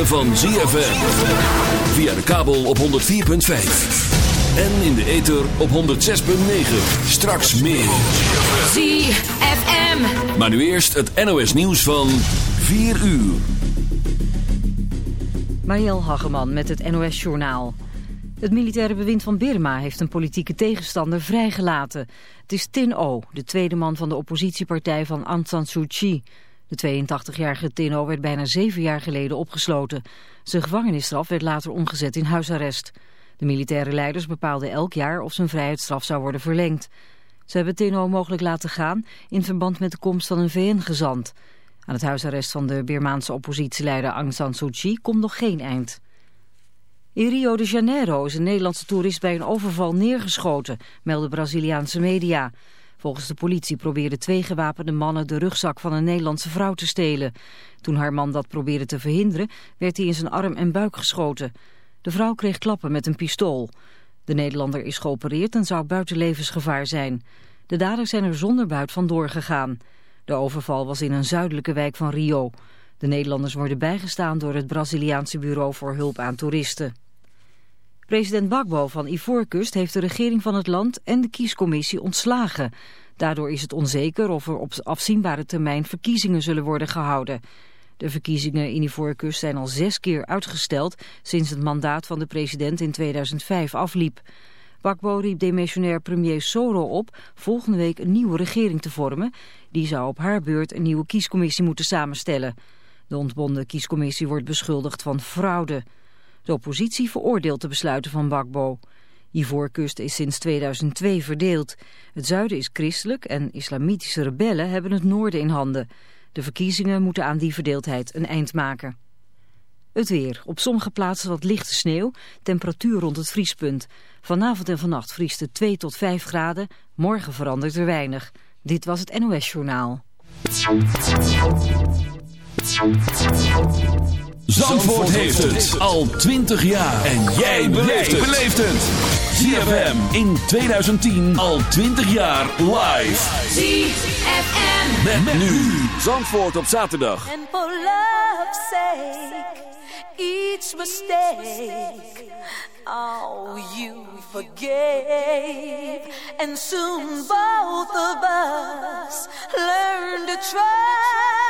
ritme van ZFM. Via de kabel op 104.5. En in de ether op 106.9. Straks meer. ZFM. Maar nu eerst het NOS nieuws van 4 uur. Marielle Hageman met het NOS Journaal. Het militaire bewind van Birma heeft een politieke tegenstander vrijgelaten. Het is Tin O, de tweede man van de oppositiepartij van Aung San Suu Kyi. De 82-jarige Tin O werd bijna zeven jaar geleden opgesloten. Zijn gevangenisstraf werd later omgezet in huisarrest. De militaire leiders bepaalden elk jaar of zijn vrijheidsstraf zou worden verlengd. Ze hebben Tin O mogelijk laten gaan in verband met de komst van een VN-gezant. Aan het huisarrest van de Birmaanse oppositieleider Aung San Suu Kyi komt nog geen eind. In Rio de Janeiro is een Nederlandse toerist bij een overval neergeschoten, melden Braziliaanse media. Volgens de politie probeerden twee gewapende mannen de rugzak van een Nederlandse vrouw te stelen. Toen haar man dat probeerde te verhinderen, werd hij in zijn arm en buik geschoten. De vrouw kreeg klappen met een pistool. De Nederlander is geopereerd en zou buiten levensgevaar zijn. De daders zijn er zonder buit vandoor gegaan. De overval was in een zuidelijke wijk van Rio. De Nederlanders worden bijgestaan door het Braziliaanse Bureau voor Hulp aan Toeristen. President Bagbo van Ivoorkust heeft de regering van het land en de kiescommissie ontslagen. Daardoor is het onzeker of er op afzienbare termijn verkiezingen zullen worden gehouden. De verkiezingen in Ivoorkust zijn al zes keer uitgesteld sinds het mandaat van de president in 2005 afliep. Bakbo riep demissionair premier Soro op volgende week een nieuwe regering te vormen. Die zou op haar beurt een nieuwe kiescommissie moeten samenstellen. De ontbonden kiescommissie wordt beschuldigd van fraude. De oppositie veroordeelt de besluiten van Bakbo. Ivoorkust is sinds 2002 verdeeld. Het zuiden is christelijk en islamitische rebellen hebben het noorden in handen. De verkiezingen moeten aan die verdeeldheid een eind maken. Het weer. Op sommige plaatsen wat lichte sneeuw. Temperatuur rond het vriespunt. Vanavond en vannacht vriest het 2 tot 5 graden. Morgen verandert er weinig. Dit was het NOS Journaal. Zandvoort heeft het al 20 jaar. En jij beleeft het. ZFM in 2010 al 20 jaar live. ZFM. Met, nu. Zandvoort op zaterdag. And for love's sake, each mistake, oh, you forgave. And soon both of us learn to trust,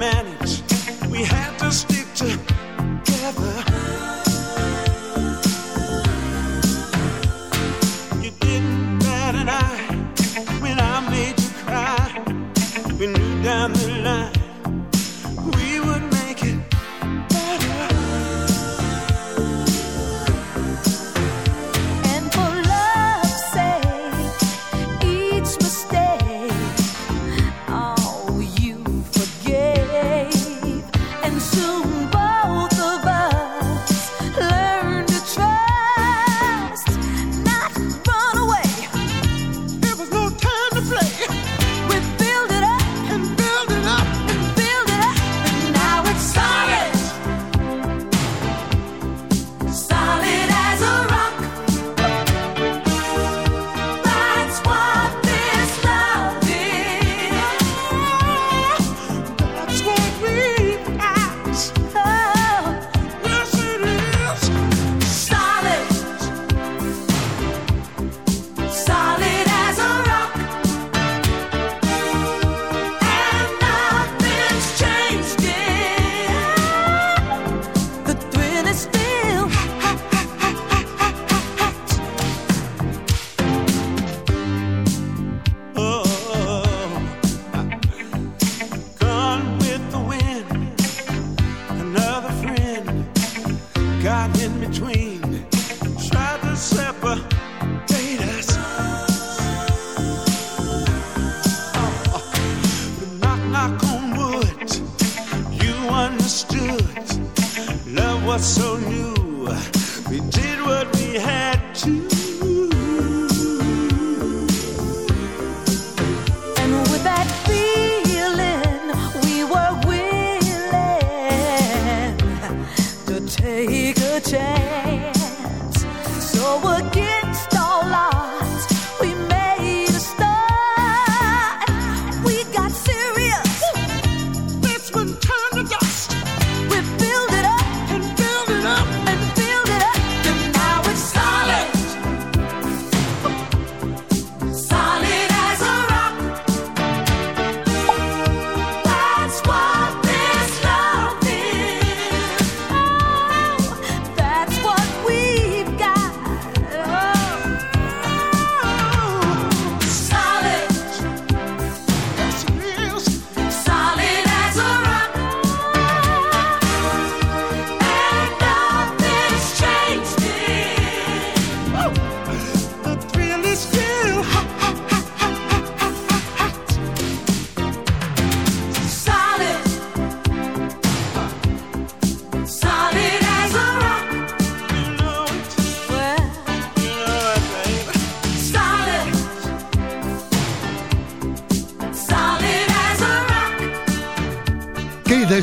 man.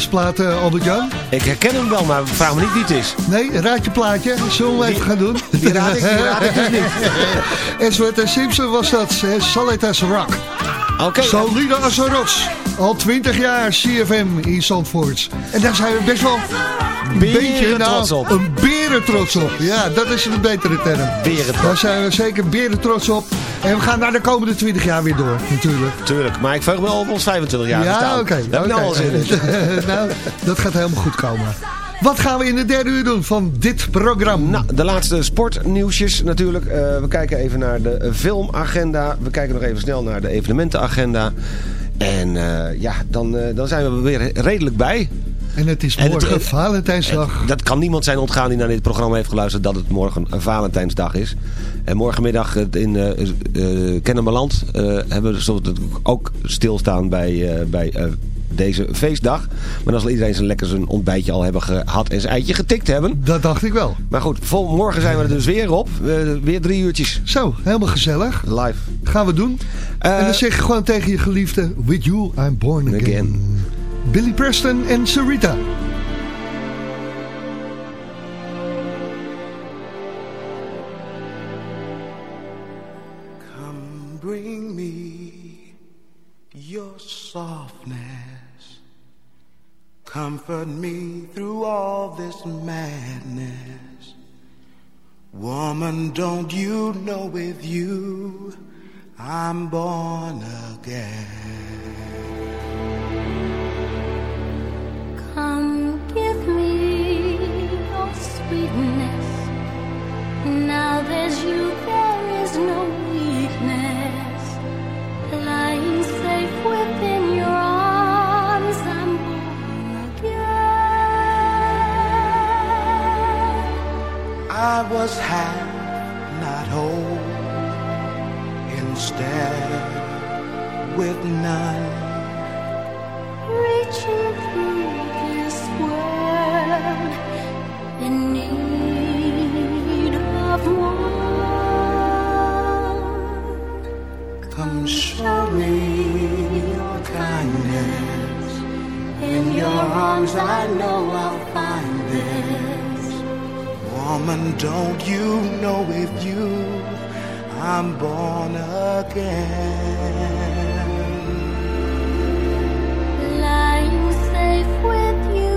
Plaat, eh, Albert-Jan? Ik herken hem wel, maar vraag me niet wie het is. Nee, raad je plaatje. Zullen we even gaan doen? Die raad ik, die raad ik dus niet. En Simpson was dat. Solid as rock. Oké, Solide als een rots. Al 20 jaar CFM in Zandvoort. En daar zijn we best wel een Beren beetje nou, trots op. Een beren trots op. Ja, dat is een betere term. Beren trots. Daar zijn we zeker beren trots op. En we gaan naar de komende 20 jaar weer door, natuurlijk. tuurlijk. Maar ik verheug me al op ons 25 jaar ja, oké. Daar heb ik nou al zin in. nou, dat gaat helemaal goed komen. Wat gaan we in de derde uur doen van dit programma? Nou, de laatste sportnieuwsjes natuurlijk. Eh, we kijken even naar de filmagenda. We kijken nog even snel naar de evenementenagenda. En eh, ja, dan, eh, dan zijn we weer redelijk bij. En het is het- morgen het- Valentijnsdag. Dat kan niemand zijn ontgaan die naar dit programma heeft geluisterd... dat het morgen een Valentijnsdag is. En morgenmiddag eh, in uh, Kennemerland eh, hebben we ook stilstaan bij, bij deze feestdag. Maar dan zal iedereen zijn lekker zijn ontbijtje al hebben gehad en zijn eitje getikt hebben. Dat dacht ik wel. Maar goed, vol, morgen zijn we er dus weer op. Weer drie uurtjes Zo, helemaal gezellig. live. Gaan we doen. En dan zeg je gewoon tegen je geliefde... With you, I'm born again. Again. Billy Preston en Sarita. Come bring me your softness. Comfort me through all this madness. Woman, don't you know with you I'm born again? Sweetness. Now there's you, there is no weakness. Lying safe within your arms, I'm born again. I was half, not whole. Instead, with none. Reaching through this world again? Lying safe with you,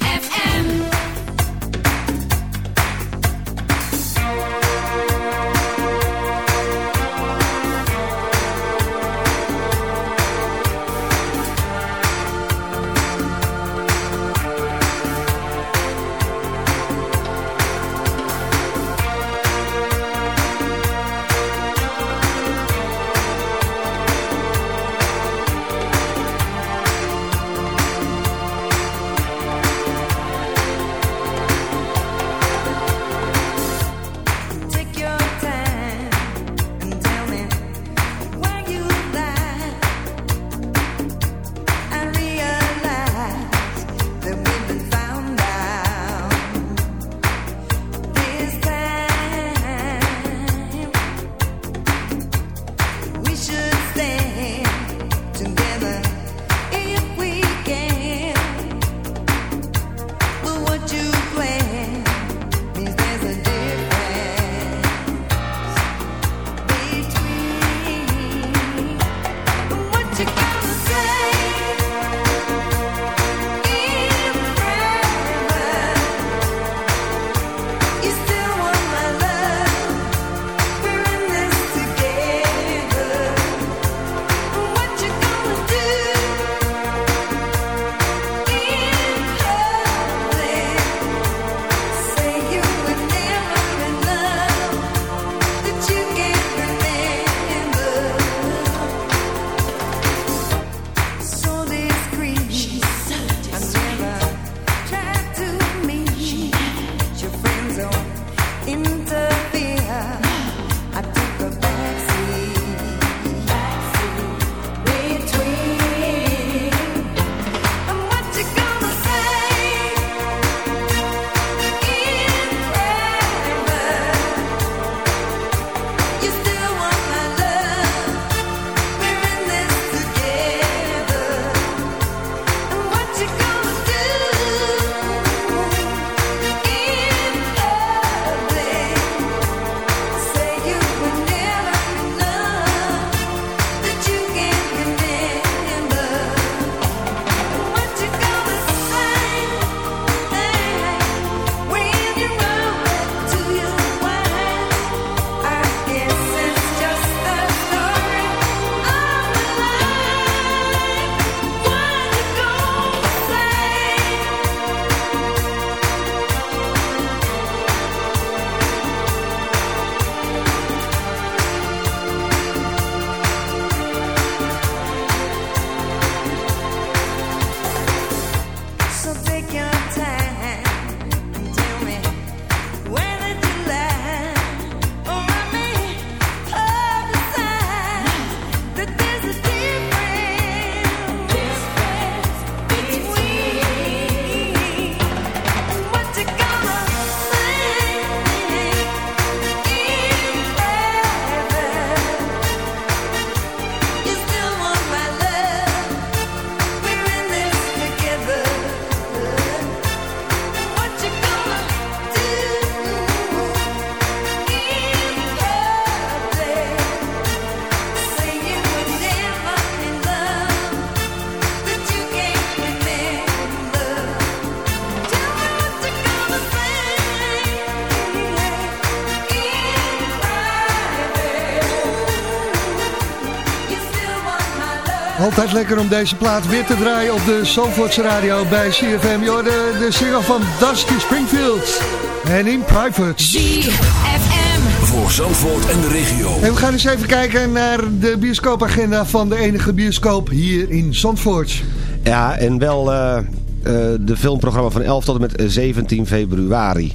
Altijd lekker om deze plaat weer te draaien op de Zandvoortse radio bij CFM. Je de, de single van Dusty Springfield en In Private. ZFM. Voor Zandvoort en de regio. En we gaan eens even kijken naar de bioscoopagenda van de enige bioscoop hier in Zandvoort. Ja, en wel uh, uh, de filmprogramma van 11 tot en met 17 februari.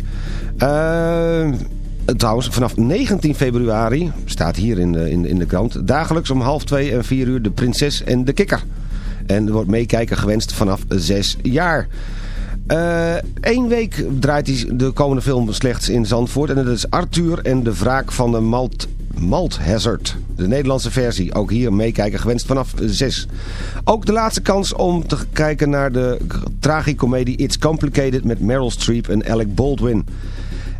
Uh, Trouwens, vanaf 19 februari, staat hier in de, in, in de krant... dagelijks om half twee en vier uur de prinses en de kikker. En er wordt meekijken gewenst vanaf 6 jaar. Eén uh, week draait hij de komende film slechts in Zandvoort. En dat is Arthur en de wraak van de Malt, Malt Hazard. De Nederlandse versie. Ook hier meekijken gewenst vanaf 6. Ook de laatste kans om te kijken naar de tragicomedie It's Complicated... met Meryl Streep en Alec Baldwin.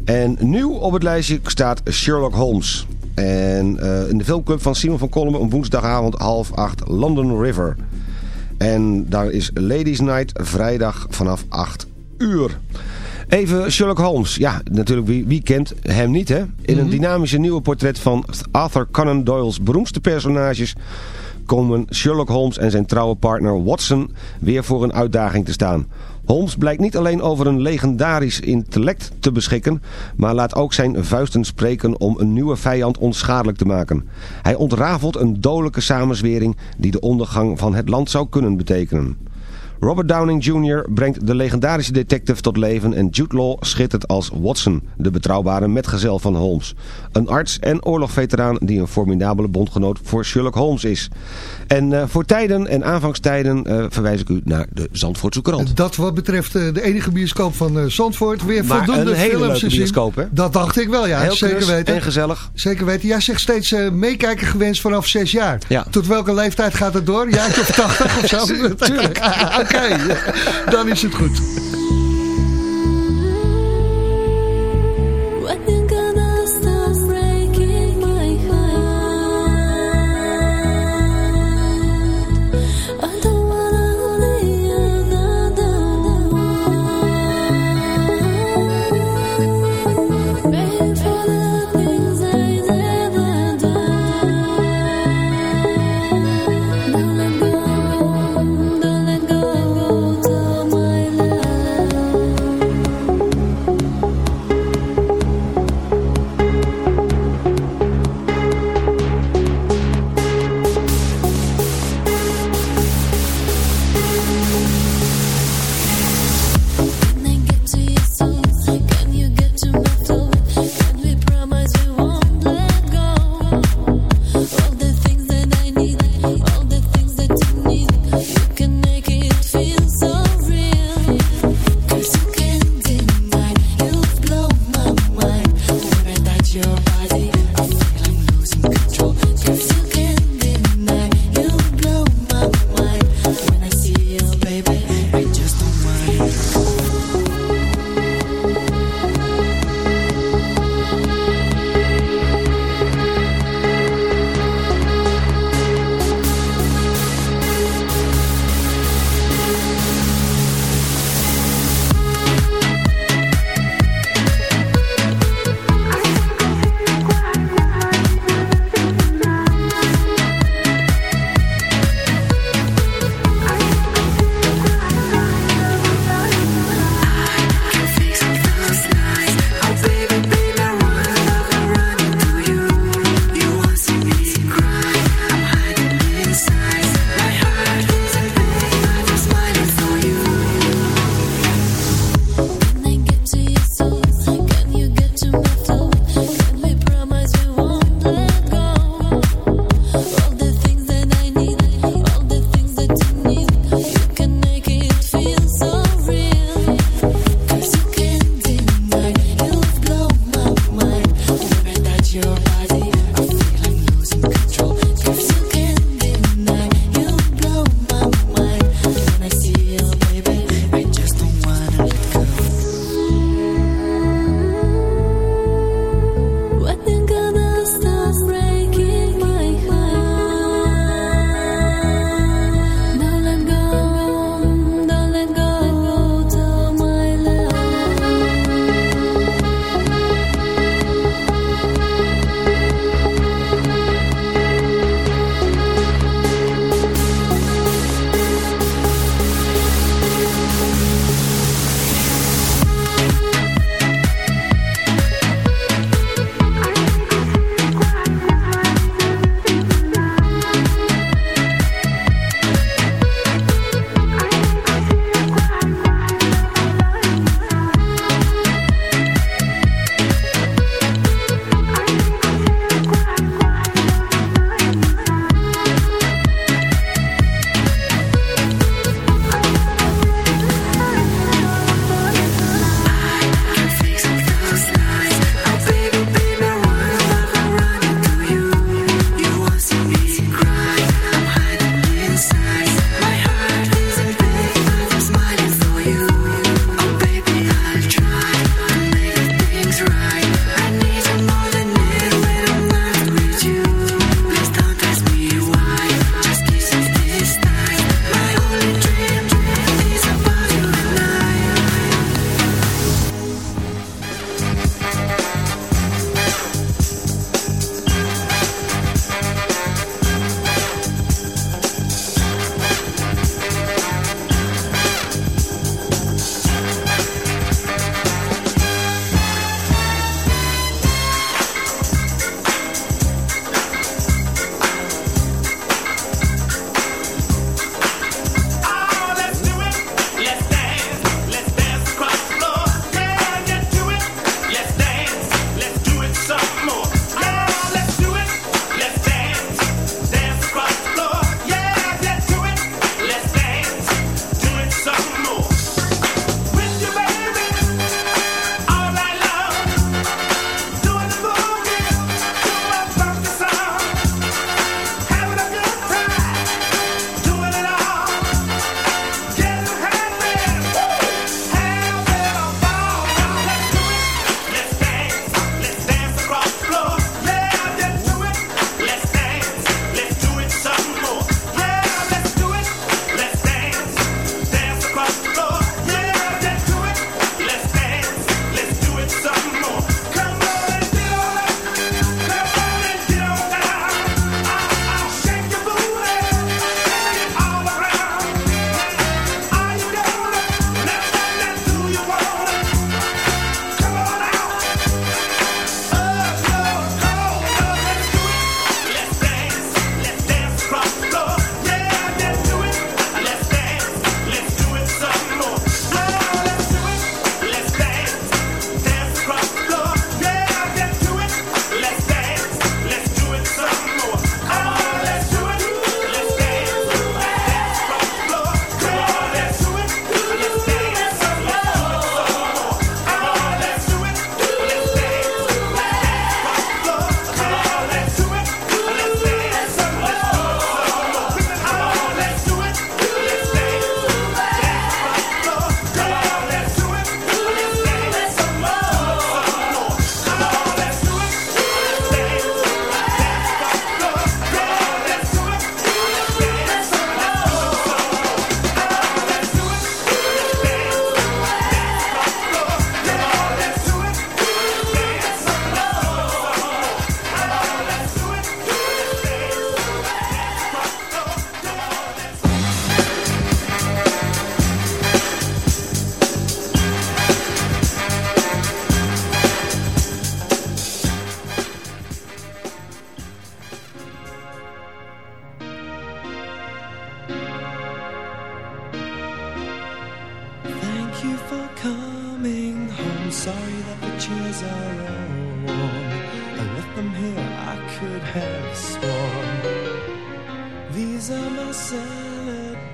En nieuw op het lijstje staat Sherlock Holmes. En uh, in de filmclub van Simon van Kolmen om woensdagavond half acht London River. En daar is Ladies Night vrijdag vanaf 8 uur. Even Sherlock Holmes. Ja, natuurlijk, wie, wie kent hem niet, hè? In mm -hmm. een dynamische nieuwe portret van Arthur Conan Doyle's beroemdste personages... komen Sherlock Holmes en zijn trouwe partner Watson weer voor een uitdaging te staan. Holmes blijkt niet alleen over een legendarisch intellect te beschikken, maar laat ook zijn vuisten spreken om een nieuwe vijand onschadelijk te maken. Hij ontrafelt een dodelijke samenzwering die de ondergang van het land zou kunnen betekenen. Robert Downing Jr. brengt de legendarische detective tot leven en Jude Law schittert als Watson, de betrouwbare metgezel van Holmes. Een arts en oorlogveteraan die een formidabele bondgenoot voor Sherlock Holmes is. En uh, voor tijden en aanvangstijden uh, verwijs ik u naar de Zandvoortse krant. Dat wat betreft uh, de enige bioscoop van Zandvoort. Weer maar voldoende een hele films leuke bioscoop, hè? Dat dacht ik wel, ja. Heel zeker weten. en gezellig. Zeker weten. Jij zegt steeds meekijken gewenst vanaf 6 jaar. Ja. Tot welke leeftijd gaat het door? Ja, of 80 of zo? Tuurlijk. Oké, dan is het goed.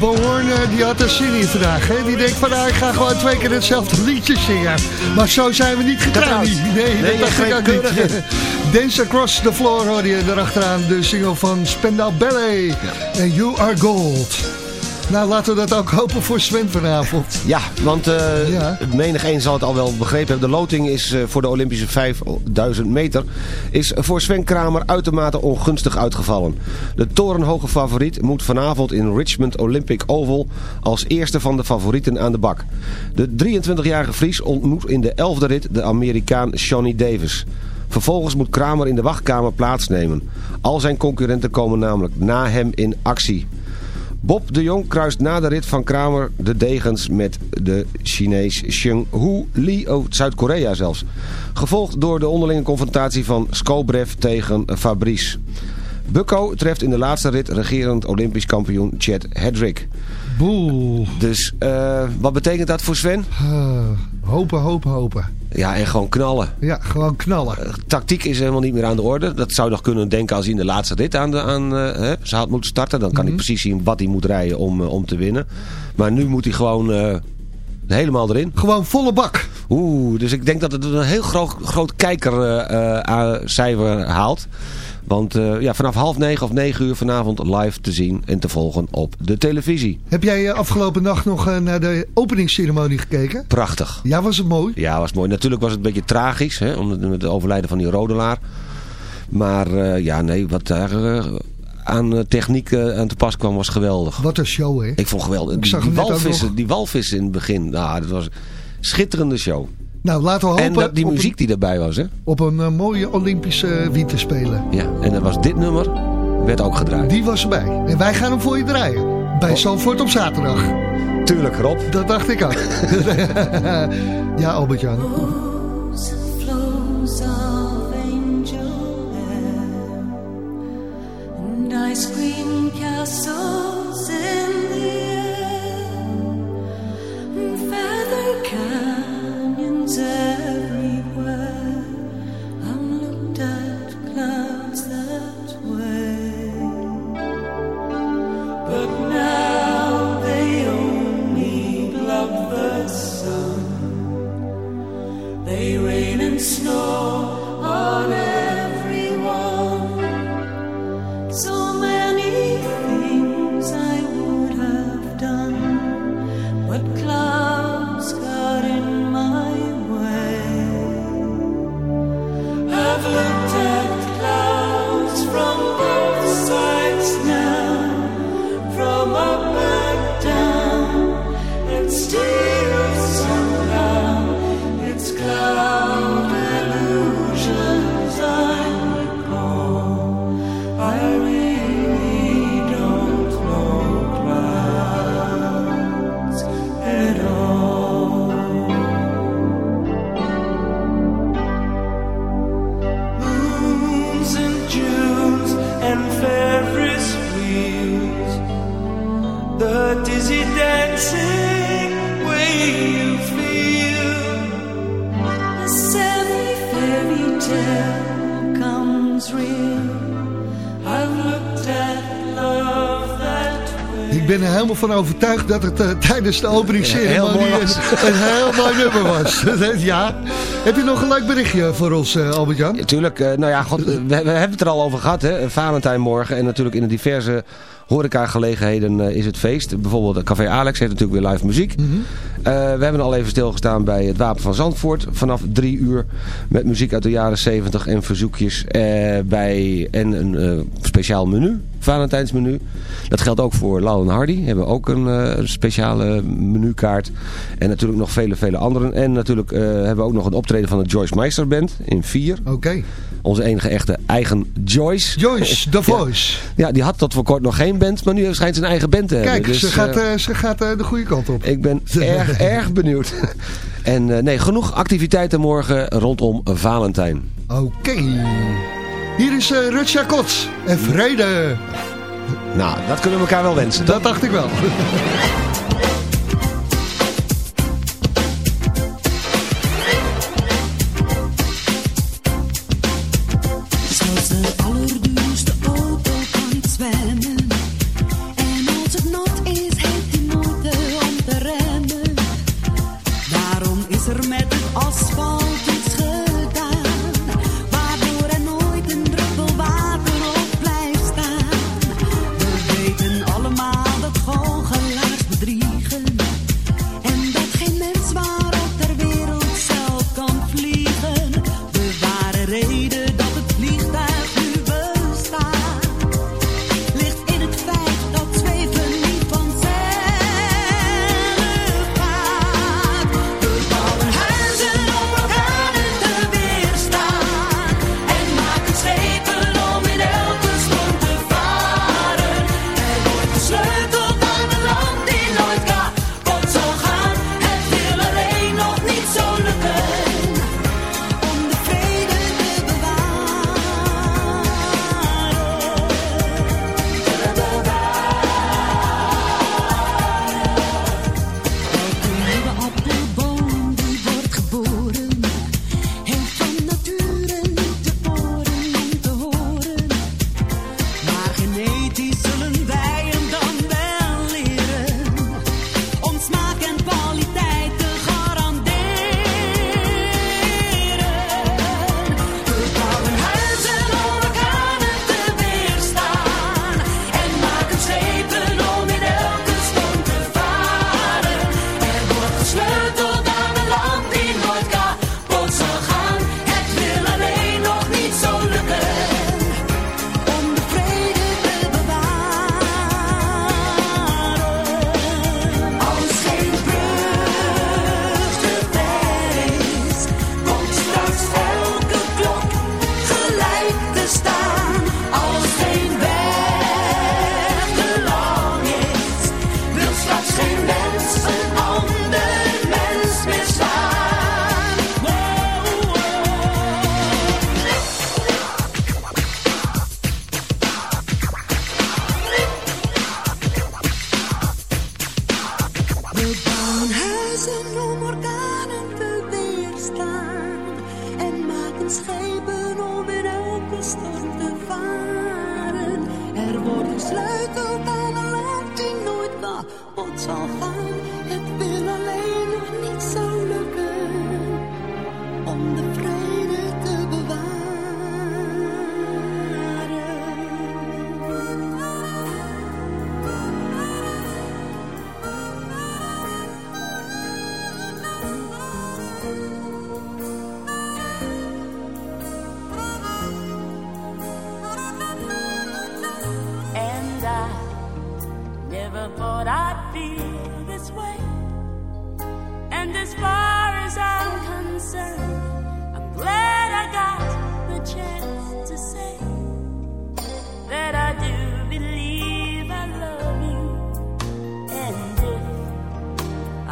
die eh, die had er zin in vandaag. Hè? Die denkt van, nou, ik ga gewoon twee keer hetzelfde liedje zingen. Maar zo zijn we niet getrouwd. Nee, Nee, dat dacht ik ook niet. Dance Across the Floor hoorde je erachteraan. De single van Spendau Ballet. En You Are Gold. Nou, laten we dat ook hopen voor Sven vanavond. Ja, want Ja. menig een zal het al wel begrepen hebben. De loting is eh, voor de Olympische 5000 meter is voor Sven Kramer uitermate ongunstig uitgevallen. De torenhoge favoriet moet vanavond in Richmond Olympic Oval als eerste van de favorieten aan de bak. De 23-jarige Fries ontmoet in de 11e rit de Amerikaan Johnny Davis. Vervolgens moet Kramer in de wachtkamer plaatsnemen. Al zijn concurrenten komen namelijk na hem in actie. Bob de Jong kruist na de rit van Kramer de degens met de Chinees Cheng-Hu Lee uit Zuid-Korea zelfs. Gevolgd door de onderlinge confrontatie van Skobrev tegen Fabrice. Bucco treft in de laatste rit regerend Olympisch kampioen Chad Hedrick. Boel. Dus eh, wat betekent dat voor Sven? Ah, hopen, hopen, hopen. Ja, en gewoon knallen. Ja, gewoon knallen. Tactiek is helemaal niet meer aan de orde. Dat zou je nog kunnen denken als hij in de laatste rit aan, de, aan eh, hè, ze had moeten starten. Dan kan hij precies zien wat hij moet rijden om, eh, om te winnen. Maar nu moet hij gewoon eh, helemaal erin. Gewoon volle bak. Oeh, dus ik denk dat het een heel groot, groot kijkercijfer haalt. Want eh, ja, vanaf half negen of negen uur vanavond live te zien en te volgen op de televisie. Heb jij eh, afgelopen nacht nog eh, naar de openingsceremonie gekeken? Prachtig. Ja, was het mooi? Ja, was mooi. Natuurlijk was het een beetje tragisch, hè, om het, overlijden van die rodelaar. Maar ja, nee, wat daar aan techniek aan te pas kwam was geweldig. Wat een show, hè? Ik vond geweldig. Ik Die, zag walvissen, nog. die walvissen in het begin, nou, dat was een schitterende show. Nou, laten we hopen En dat, die muziek die erbij was, hè? op een eh, mooie Olympische winterspelen. Ja, en dan was dit nummer, werd ook gedraaid. Die was erbij. En wij gaan hem voor je draaien. Bij Zandvoort op zaterdag. Tuurlijk, Rob. Dat dacht ik ook. ja, Albert-Jan. Ice cream castles canyons van overtuigd dat het eh, tijdens de openingsceremonie een, heel mooi nummer was. ja. Heb je nog een leuk berichtje voor ons, eh, Albert-Jan? Natuurlijk, eh, nou ja, god, we, we hebben het er al over gehad, hè. Valentijn morgen. En natuurlijk in de diverse horecagelegenheden is het feest. Bijvoorbeeld Café Alex heeft natuurlijk weer live muziek. Mhm. We hebben al even stilgestaan bij het Wapen van Zandvoort. Vanaf drie uur met muziek uit de jaren 70 en verzoekjes. bij, en een speciaal menu, Valentijnsmenu. Dat geldt ook voor Lau en Hardy. Hebben ook een, eh, speciale menukaart. En natuurlijk nog vele, vele anderen. En natuurlijk eh, hebben we ook nog een optreden van de Joyce Meister Band in vier. Oké. Onze enige echte eigen Joyce. Joyce, The Voice. Ja, die had tot voor kort nog geen band, maar nu schijnt ze een eigen band te hebben. Kijk, Dus, ze gaat, eh, ze gaat de goede kant op. ik ben erg, erg benieuwd. En nee, genoeg activiteiten morgen rondom Valentijn. Oké. Hier is uh, Rutja Kots en vrede. Nou, dat kunnen we elkaar wel wensen. Dat dacht ik wel.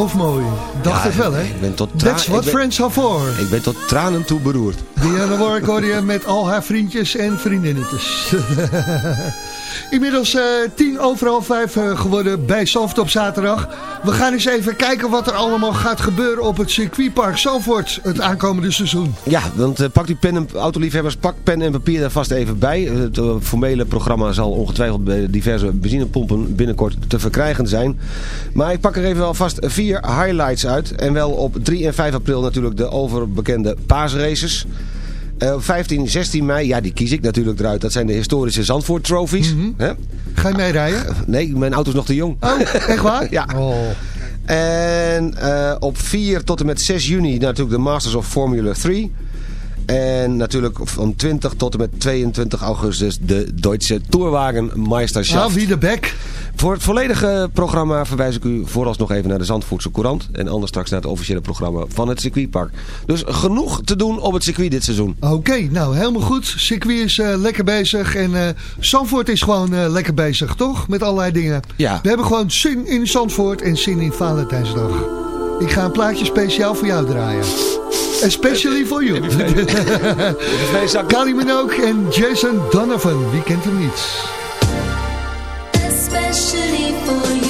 Of mooi? Dacht Ja, het wel, hè? Ik ben tot That's what ben- friends are for. Ik ben tot tranen toe beroerd. Diana Warwick hoor je met al haar vriendjes en vriendinnetjes. Inmiddels eh, tien over half vijf eh, geworden bij Zalvoort op zaterdag. We gaan eens even kijken wat er allemaal gaat gebeuren op het circuitpark Zalvoort het aankomende seizoen. Ja, want eh, pak die pen en autoliefhebbers, pak pen en papier daar vast even bij. Het eh, formele programma zal ongetwijfeld bij diverse benzinepompen binnenkort te verkrijgen zijn. Maar ik pak er even alvast vier highlights uit. En wel op 3 en 5 april natuurlijk de overbekende paasraces. Eh, op 15, 16 mei, ja die kies ik natuurlijk eruit. Dat zijn de historische Zandvoort trophies. Hè? Ga je mee rijden? Nee, mijn auto is nog te jong. Oh, echt waar? Ja. Oh. En eh, op 4 tot en met 6 juni natuurlijk de Masters of Formula 3. En natuurlijk van 20 tot en met 22 augustus de Duitse Tourwagenmeisterschaft. Ah, wie de bek? Voor het volledige programma verwijs ik u vooralsnog even naar de Zandvoortse Courant. En anders straks naar het officiële programma van het circuitpark. Dus genoeg te doen op het circuit dit seizoen. Oké, nou helemaal goed. Circuit is eh, lekker bezig en eh Zandvoort is gewoon eh, lekker bezig, toch? Met allerlei dingen. Ja. We hebben gewoon zin in Zandvoort en zin in Valentijnsdag. Ik ga een plaatje speciaal voor jou draaien. Especially for you. Kylie Minogue en Jason Donovan. Wie kent hem niet? Especially for you.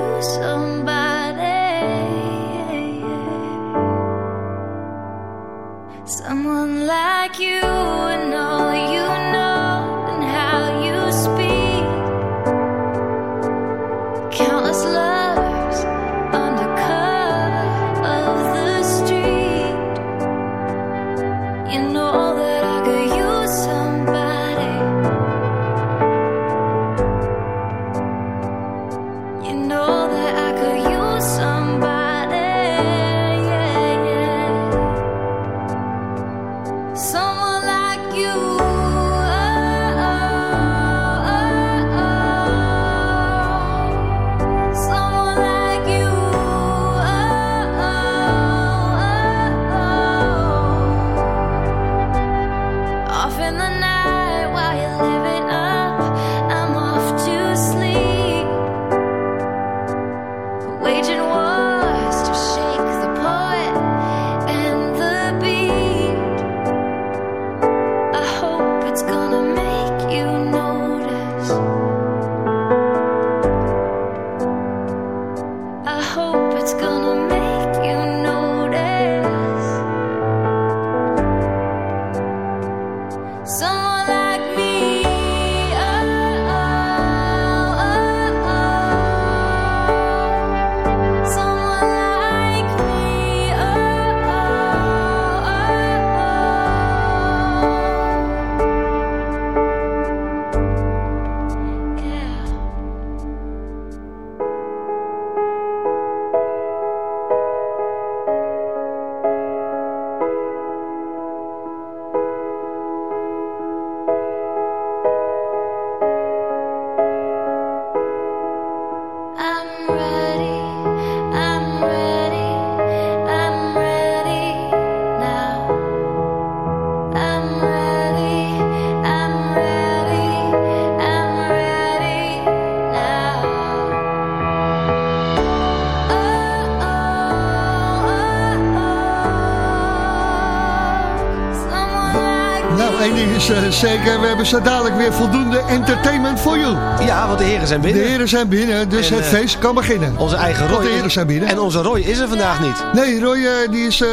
zeker, we hebben zo dadelijk weer voldoende entertainment voor you. Ja, want de heren zijn De binnen. heren zijn binnen, dus En, het eh, feest kan beginnen. Onze eigen Want Roy. de heren zijn binnen. En onze Roy is er vandaag niet. Nee, Roy, eh, die is... eh,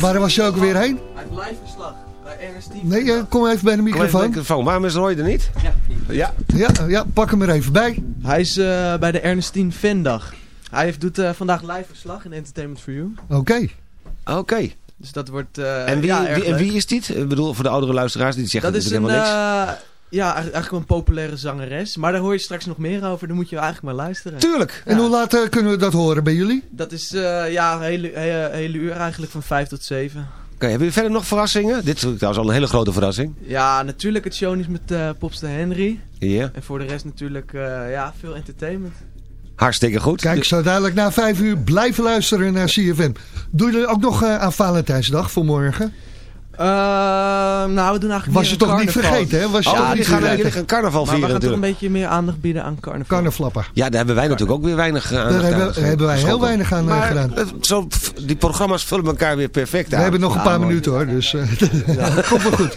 waar was je ook weer heen? Uit live verslag Nee, eh, kom even bij de Kom even microfoon. bij de microfoon. Waarom is Roy er niet? Ja. Ja, ja, pak hem er even bij. Hij is eh, bij de Ernestine Fandag. Hij heeft, doet eh, vandaag live verslag in Entertainment for You. Oké. Oké. Dus dat wordt eh, En wie, ja, erg wie, en leuk. wie is dit? Ik bedoel, voor de oudere luisteraars die zeggen Dat is natuurlijk helemaal niks. eh, ja, eigenlijk wel een populaire zangeres. Maar daar hoor je straks nog meer over. Dan moet je eigenlijk maar luisteren. Tuurlijk. En hoe laat eh, kunnen we dat horen bij jullie? Dat is eh, ja, een hele, hele, hele uur eigenlijk van 5 tot 7. Oké, hebben jullie verder nog verrassingen? Dit is trouwens al een hele grote verrassing. Ja, natuurlijk het show is met eh Popster Henry. Ja. En voor de rest natuurlijk eh, ja, veel entertainment. Hartstikke goed. Kijk, zo dadelijk na vijf uur blijven luisteren naar CFM. Doe je er ook nog eh, aan Valentijnsdag voor morgen? Eh, nou, we doen eigenlijk Was je toch een niet vergeten, hè? Was je Oh, toch jullie niet gaan, jullie gaan carnaval Maar we vieren gaan toch een beetje meer aandacht bieden aan carnaval. Carnavlappen. Ja, daar hebben wij natuurlijk ook weer weinig aan Daar hebben, hebben wij heel weinig aan eh, Maar gedaan. eh, zo, die programma's vullen elkaar weer perfect We aan. hebben nog een Ah, paar mooi. minuten hoor, dus eh, komt wel goed.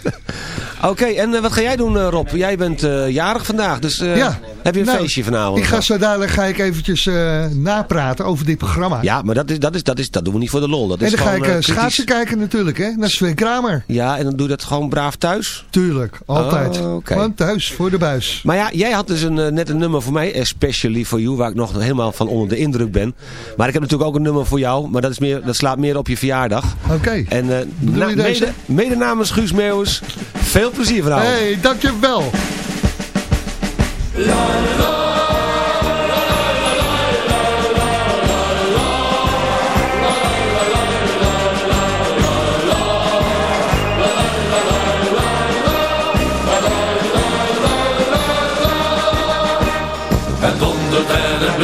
Oké, en eh, wat ga jij doen eh, Rob? Jij bent eh, jarig vandaag, dus eh, Ja. Heb je een Nou, feestje vanavond? Ik ga zo dadelijk ga ik eventjes eh, napraten over dit programma. Ja, maar dat, is, dat, is, dat, is, dat doen we niet voor de lol. Dat en is dan ga ik kritisch. schaatsen kijken natuurlijk, hè? Naar Sven Kramer. Ja, en dan doe je dat gewoon braaf thuis? Tuurlijk, altijd. Oh. Gewoon thuis, voor de buis. Maar ja, jij had dus een, net een nummer voor mij, especially for you, waar ik nog helemaal van onder de indruk ben. Maar ik heb natuurlijk ook een nummer voor jou, maar dat, is meer, dat slaat meer op je verjaardag. Oké. En na- mede, mede namens Guus Meeuwis, veel plezier vanavond. hey, dankjewel. Dondert en het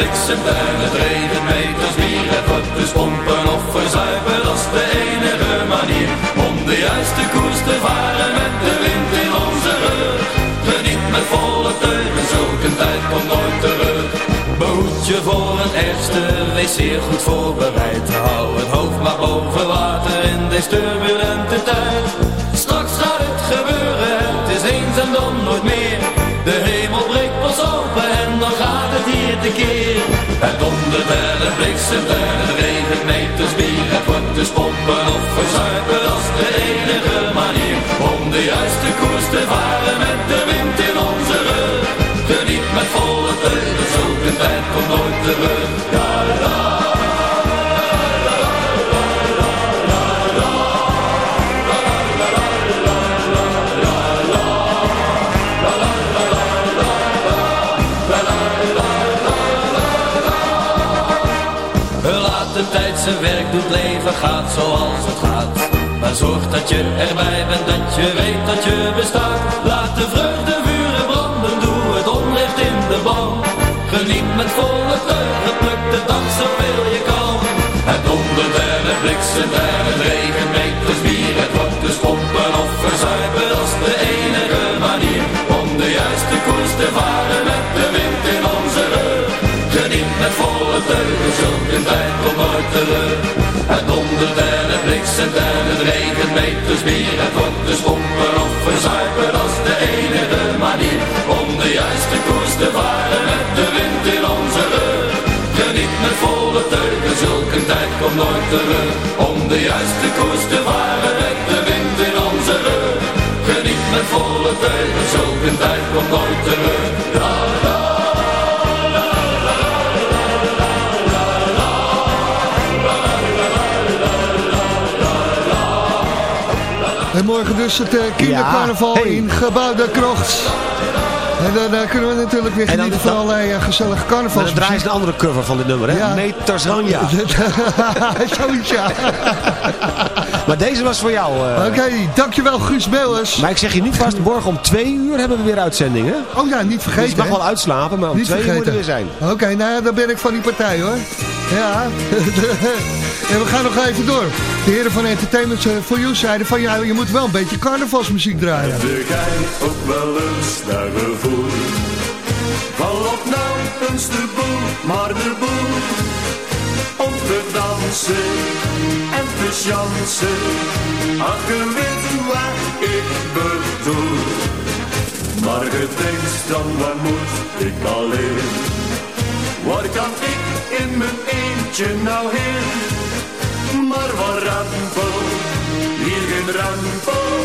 en regent meters bier. Het wordt dus pompen of verzuipen, dat is de enige manier om de juiste koers te varen volle ook zo'n tijd komt nooit terug. Behoed je voor een ergste, wees zeer goed voorbereid. Hou het hoofd maar boven water in deze turbulente tijd. Straks gaat het gebeuren, het is eens en dan nooit meer. De hemel breekt pas open en dan gaat het hier tekeer. Het dondert en het bliksemt en het regent meters bier. Het wordt dus pompen of verzuipen, als de enige manier. Om de juiste koers te varen met de wind in met volle teugen, zulke tijd komt nooit terug. Ja, la, Laat de tijd zijn werk doet, leven gaat zoals het gaat. Maar zorg dat je erbij bent, dat je weet dat je bestaat. Laat de de. Geniet met volle teugen, pluk de dag zoveel je kan. Het dondert en het bliksemt en het regent meters bier. Het wordt dus pompen of verzuipen, dat is de enige manier. Om de juiste koers te varen met de wind in onze rug. Geniet met volle teugen, zulke tijd komt nooit terug. Het dondert en het bliksemt en het regent meters bier. Het wordt dus pompen of verzuipen, dat is de enige Om de juiste koers te varen met de wind in onze rug. Geniet met volle teugen, zulke tijd komt nooit terug. Om de juiste koers te varen met de wind in onze rug. Geniet met volle teugen, zulke tijd komt nooit terug. La. En morgen dus het eh, kindercarnaval Ja, hey. in Gebouw de Krocht. En dan eh, kunnen we natuurlijk weer genieten van allerlei eh, gezellige Maar dan een andere cover van dit nummer, hè? Ja. Meters Ranja. Zoiets, ja. Maar deze was voor jou. eh. Oké, dankjewel Guus Meeuwers. Maar ik zeg je niet vast, morgen om twee uur hebben we weer uitzendingen. Oh ja, niet vergeten. Dus je mag wel uitslapen, maar om Niet twee uur moet er weer zijn. Oké, nou ja, dan ben ik van die partij hoor. Ja. En we gaan nog even door. De heren van Entertainment eh, for You zeiden van ja, je moet wel een beetje carnavalsmuziek draaien. De gij ook wel eens naar gevoel. Val op nou eens de boel, maar de boel. Om te dansen en te chansen. Ach, je weet wat ik bedoel. Maar je denkt dan, waar moet ik alleen? Waar kan ik in mijn eentje nou heen? Maar waar rampel, hier geen rampel,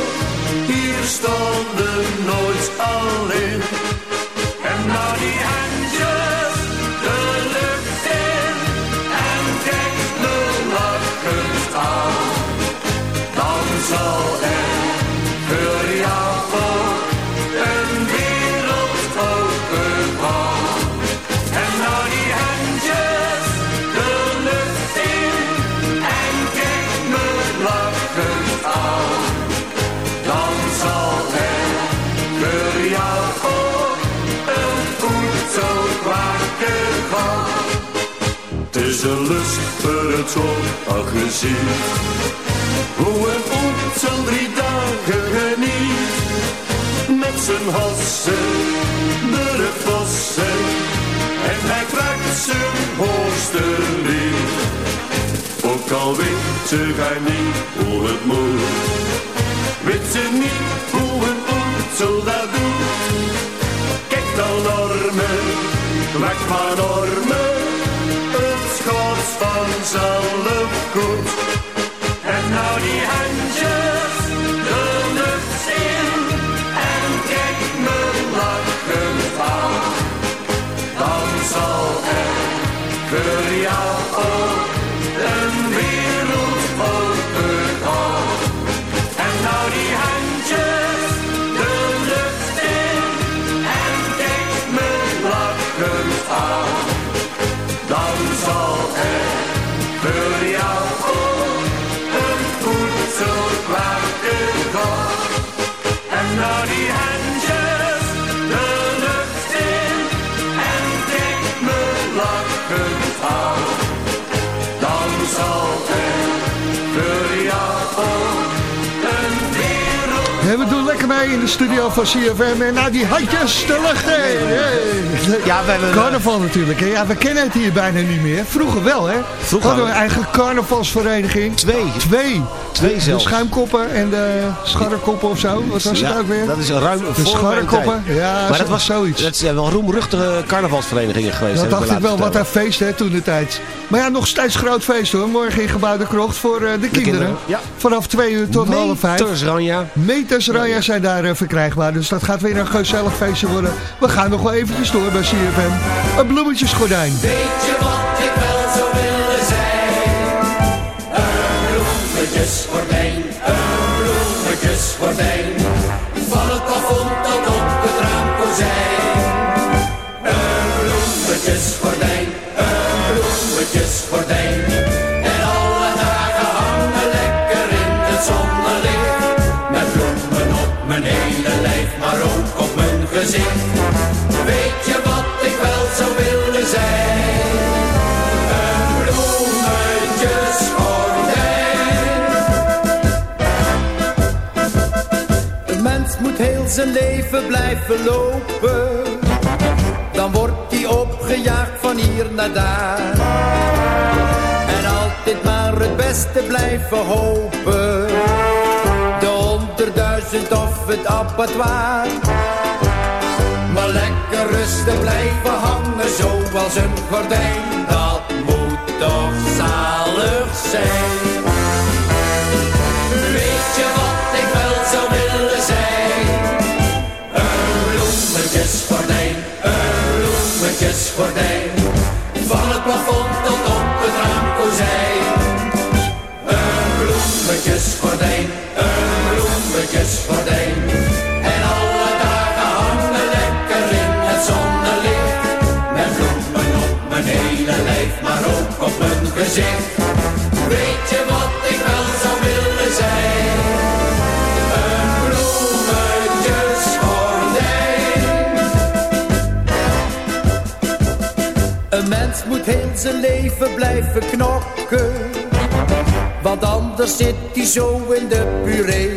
hier stonden nooit alleen. Is een lust voor het gezien. Hoe een oetel drie dagen geniet. Met zijn hassen, de vossen. En hij krijgt zijn hoogste lied. Ook al weet ze gij niet hoe het moet. Weet ze niet hoe een oetel dat doet. Kijk dan armen, weg maar armen. Gaat vanzelf goed. En nou die handjes studio van CFM. En nou, die handjes te luchten. Hey. Ja, we hebben... Carnaval natuurlijk. Hè? Ja, we kennen het hier bijna niet meer. Vroeger wel, hè? Vroeger hadden we een eigen carnavalsvereniging. Twee. Twee. Twee de, zelfs. de schuimkoppen en de scharrekoppen of zo. Wat was Ja, het ook weer? Dat is een ruim de scharrekoppen. Ja, maar dat was zoiets. Dat zijn wel roemruchtige carnavalsverenigingen geweest. Dat dacht ik wel, wat een feest hè, toen de tijd. Maar ja, nog steeds groot feest hoor. Morgen in Gebouw de Krocht voor eh, de, kinderen. kinderen, ja. Vanaf twee uur tot half vijf. Meters, Ranja. Meters Ranja zijn daar eh, verkrijgbaar. Dus dat gaat weer een gezellig feestje worden. We gaan nog wel eventjes door bij CFM. Een bloemetjesgordijn. Weet je wat ik wel zou willen zijn? Een bloemetjesgordijn, zijn leven blijven lopen. Dan wordt hij opgejaagd van hier naar daar. En altijd maar het beste blijven hopen. De honderdduizend of het abattoir. Maar lekker rustig blijven hangen zoals een gordijn. Dat moet toch zalig zijn. Een bloemetjesgordijn. Van het plafond tot op het raamkozijn. Een bloemetjesgordijn, een bloemetjesgordijn. En alle dagen hangen lekker in het zonnelicht. Met bloemen op mijn hele lijf, maar ook op mijn gezicht. Heel zijn leven blijven knokken. Want anders zit hij zo in de puree.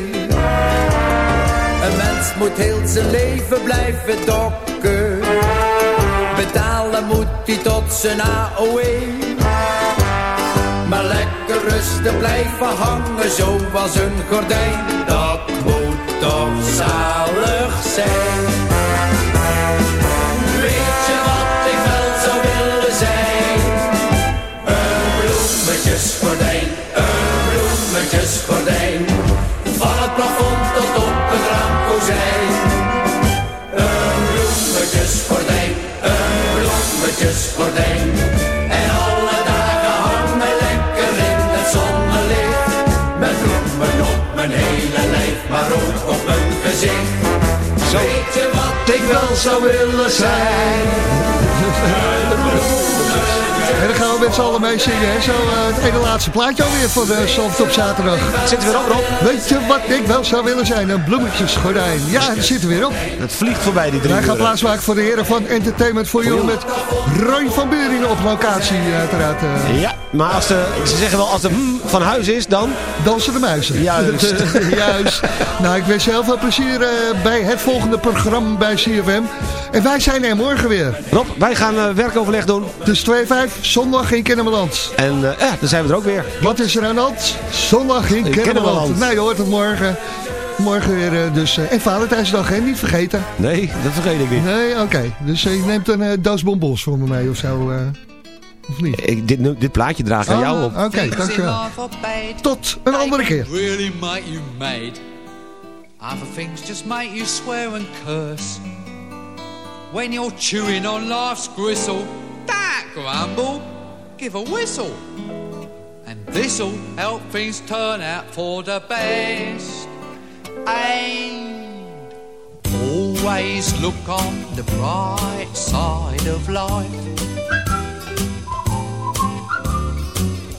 Een mens moet heel zijn leven blijven dokken. Betalen moet hij tot zijn AOE. Maar lekker rustig blijven hangen zoals een gordijn. Dat moet toch zalig zijn. En alle dagen hangen lekker in het zonnelicht. Met bloemen op mijn hele lijf, maar ook op mijn gezicht. Ik wel zou willen zijn? En dan gaan we met z'n allen mee zingen. Hè? Zo eh, het ene laatste plaatje alweer van de Zand op zaterdag. Zit er weer op, Rob? Weet je wat ik wel zou willen zijn? Een bloemetjesgordijn. Ja, het zit er weer op. Het vliegt voorbij, die drie Wij gaan plaatsmaken voor de heren van Entertainment for You met Roy van Buringen op locatie eh, uiteraard. eh. Ja, maar als de, ze zeggen wel, als de mm van huis is, dan... Dansen de muizen. Juist. Juist. Nou, ik wens je heel veel plezier eh, bij het volgende programma bij CFM. En wij zijn er morgen weer. Rob, wij gaan eh, werkoverleg doen. Dus 2-5, zondag in Kennemerland. En eh, ja, dan zijn we er ook weer. Wat is er aan de hand? Zondag in Kennemerland. Kennemerland. Nee, je hoort het morgen. Morgen weer eh, dus. eh, en Valentijnsdag, hè? Niet vergeten. Nee, dat vergeet ik niet. Nee, oké. Dus eh, je neemt een eh, doos bonbons voor me mee of zo. Of niet? Ik, dit, nu- dit plaatje draag ik aan jou op. Ah, Oké, dankjewel. Tot een andere keer. really make you mad. Other things just make you swear and curse. When you're chewing on life's gristle, that grumble, give a whistle. And this'll help things turn out for the best. And always look on the bright side of life.